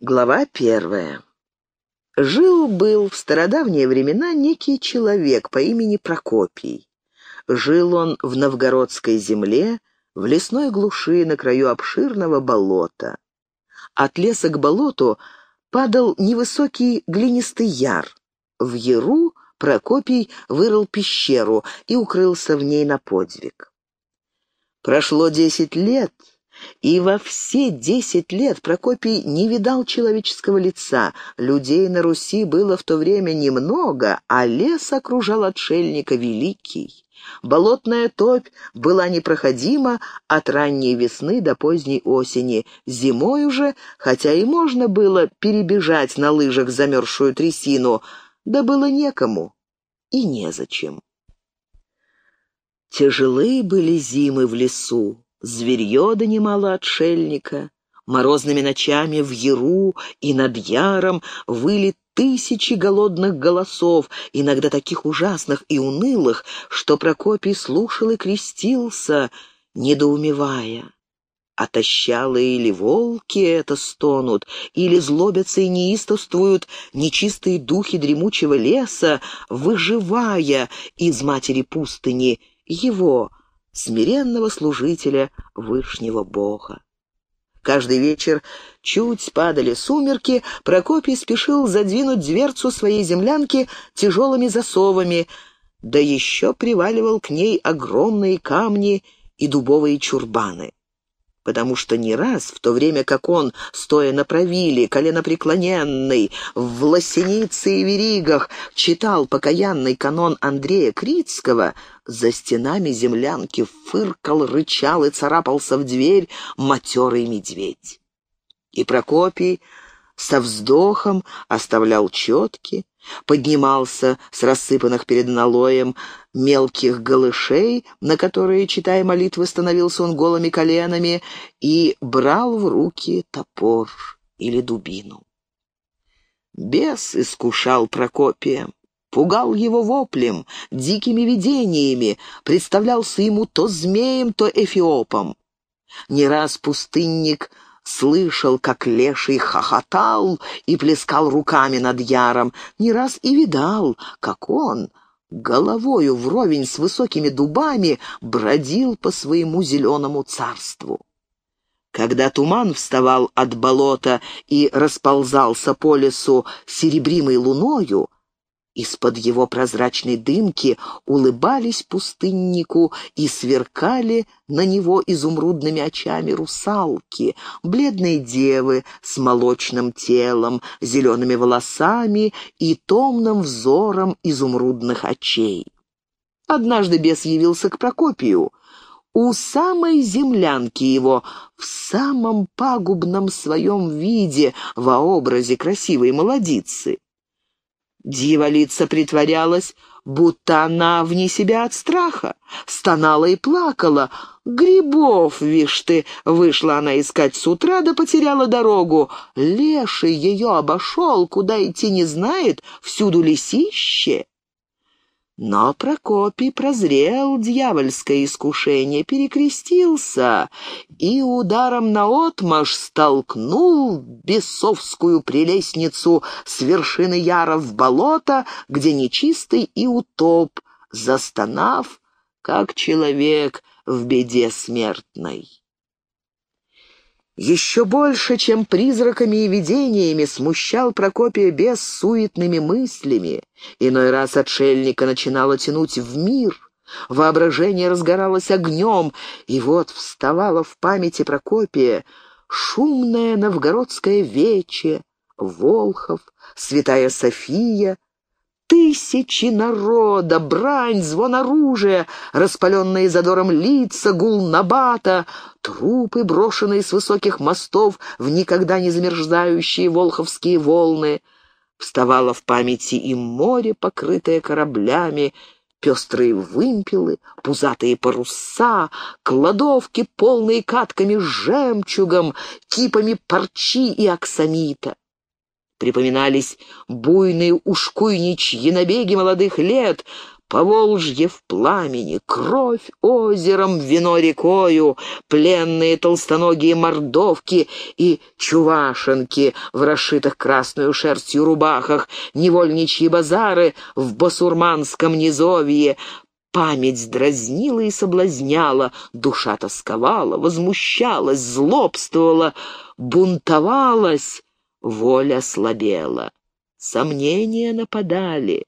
Глава первая. Жил-был в стародавние времена некий человек по имени Прокопий. Жил он в новгородской земле, в лесной глуши на краю обширного болота. От леса к болоту падал невысокий глинистый яр. В яру Прокопий вырыл пещеру и укрылся в ней на подвиг. Прошло десять лет, и во все десять лет Прокопий не видал человеческого лица. Людей на Руси было в то время немного, а лес окружал отшельника великий. Болотная топь была непроходима от ранней весны до поздней осени. Зимой уже, хотя и можно было перебежать на лыжах замерзшую трясину, да было некому и незачем. Тяжелые были зимы в лесу, Зверье донимало отшельника. Морозными ночами в Яру и над Яром выли тысячи голодных голосов, иногда таких ужасных и унылых, что Прокопий слушал и крестился, недоумевая. Отощалые или волки это стонут, или злобятся и неистовствуют нечистые духи дремучего леса, выживая из матери пустыни его, смиренного служителя Вышнего Бога. Каждый вечер, чуть падали сумерки, Прокопий спешил задвинуть дверцу своей землянки тяжелыми засовами, да еще приваливал к ней огромные камни и дубовые чурбаны потому что не раз, в то время как он, стоя на правиле, коленопреклоненный, в лосенице и веригах, читал покаянный канон Андрея Крицкого, за стенами землянки фыркал, рычал и царапался в дверь матерый медведь. И Прокопий со вздохом оставлял четки, поднимался с рассыпанных перед налоем мелких голышей, на которые, читая молитвы, становился он голыми коленами, и брал в руки топор или дубину. Бес искушал Прокопия, пугал его воплем, дикими видениями, представлялся ему то змеем, то эфиопом. Не раз пустынник слышал, как леший хохотал и плескал руками над яром, не раз и видал, как он, головою вровень с высокими дубами, бродил по своему зеленому царству. Когда туман вставал от болота и расползался по лесу серебримой луною, из-под его прозрачной дымки улыбались пустыннику и сверкали на него изумрудными очами русалки, бледные девы с молочным телом, зелеными волосами и томным взором изумрудных очей. Однажды бес явился к Прокопию. У самой землянки его, в самом пагубном своем виде, во образе красивой молодицы. Дьяволица притворялась, будто она вне себя от страха, стонала и плакала. «Грибов, вишь ты!» — вышла она искать с утра, да потеряла дорогу. Леший ее обошел, куда идти не знает, всюду лисище. Но Прокопий прозрел дьявольское искушение, перекрестился и ударом наотмашь столкнул бесовскую прелестницу с вершины яра в болото, где нечистый и утоп, застонав, как человек в беде смертной. Еще больше, чем призраками и видениями, смущал Прокопия бес суетными мыслями. Иной раз отшельника начинало тянуть в мир, воображение разгоралось огнем, и вот вставала в памяти Прокопия шумная новгородская вече, Волхов, святая София, Тысячи народа, брань, звон оружия, распаленные задором лица, гул набата, трупы, брошенные с высоких мостов в никогда не замерзающие волховские волны. Вставало в памяти и море, покрытое кораблями, пестрые вымпелы, пузатые паруса, кладовки, полные катками с жемчугом, кипами парчи и аксамита. Припоминались буйные ушкуйничьи набеги молодых лет, Поволжье в пламени, кровь озером, вино рекою, пленные толстоногие мордовки и чувашенки в расшитых красную шерстью рубахах, невольничьи базары в басурманском низовье, Память дразнила и соблазняла, душа тосковала, возмущалась, злобствовала, бунтовалась, воля слабела. Сомнения нападали.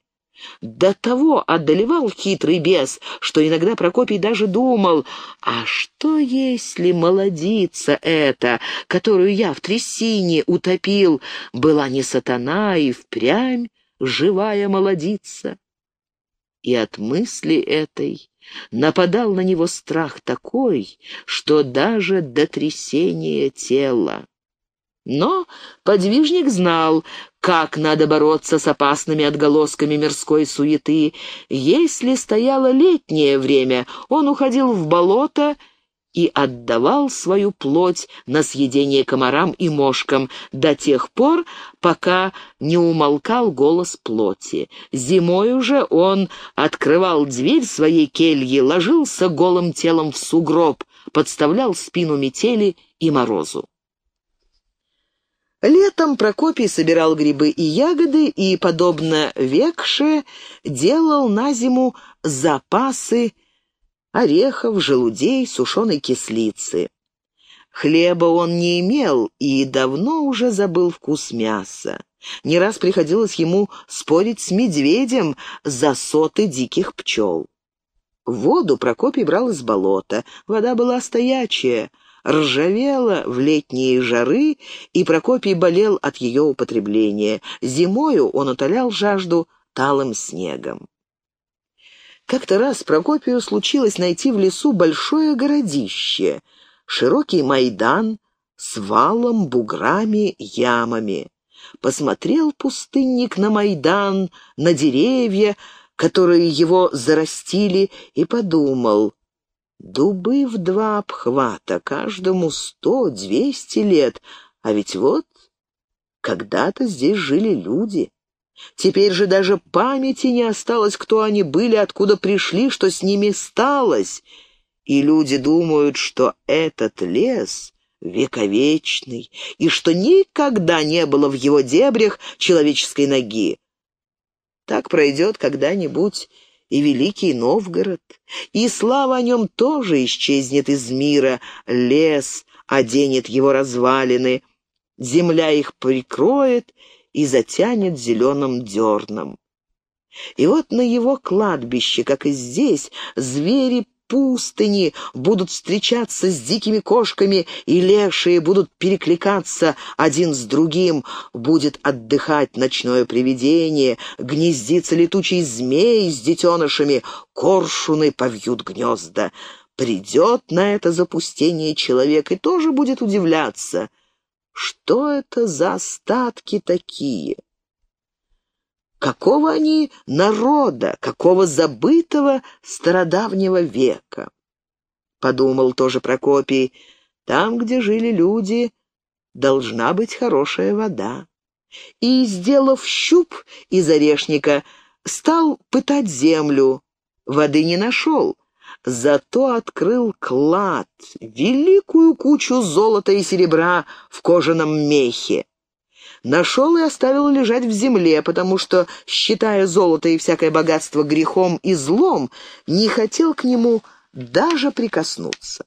До того одолевал хитрый бес, что иногда Прокопий даже думал, а что если молодица эта, которую я в трясине утопил, была не сатана и впрямь живая молодица? И от мысли этой нападал на него страх такой, что даже до трясения тела. Но подвижник знал, как надо бороться с опасными отголосками мирской суеты. Если стояло летнее время, он уходил в болото и отдавал свою плоть на съедение комарам и мошкам до тех пор, пока не умолкал голос плоти. Зимой уже он открывал дверь своей кельи, ложился голым телом в сугроб, подставлял спину метели и морозу. Летом Прокопий собирал грибы и ягоды и, подобно Векше, делал на зиму запасы орехов, желудей, сушеной кислицы. Хлеба он не имел и давно уже забыл вкус мяса. Не раз приходилось ему спорить с медведем за соты диких пчел. Воду Прокопий брал из болота. Вода была стоячая, ржавела в летние жары, и Прокопий болел от ее употребления. Зимою он утолял жажду талым снегом. Как-то раз Прокопию случилось найти в лесу большое городище, широкий майдан с валом, буграми, ямами. Посмотрел пустынник на майдан, на деревья, которые его зарастили, и подумал, дубы в два обхвата, каждому сто-двести лет, а ведь вот когда-то здесь жили люди. Теперь же даже памяти не осталось, кто они были, откуда пришли, что с ними сталось. И люди думают, что этот лес вековечный, и что никогда не было в его дебрях человеческой ноги. Так пройдет когда-нибудь и Великий Новгород, и слава о нем тоже исчезнет из мира, лес оденет его развалины, земля их прикроет, и затянет зеленым дерном. И вот на его кладбище, как и здесь, звери пустыни будут встречаться с дикими кошками, и лешие будут перекликаться один с другим, будет отдыхать ночное привидение, гнездится летучий змей с детенышами, коршуны повьют гнезда. Придет на это запустение человек и тоже будет удивляться — что это за остатки такие? Какого они народа, какого забытого стародавнего века? Подумал тоже Прокопий, там, где жили люди, должна быть хорошая вода. И, сделав щуп из орешника, стал пытать землю. Воды не нашел, зато открыл клад, великую кучу золота и серебра в кожаном мехе. Нашел и оставил лежать в земле, потому что, считая золото и всякое богатство грехом и злом, не хотел к нему даже прикоснуться.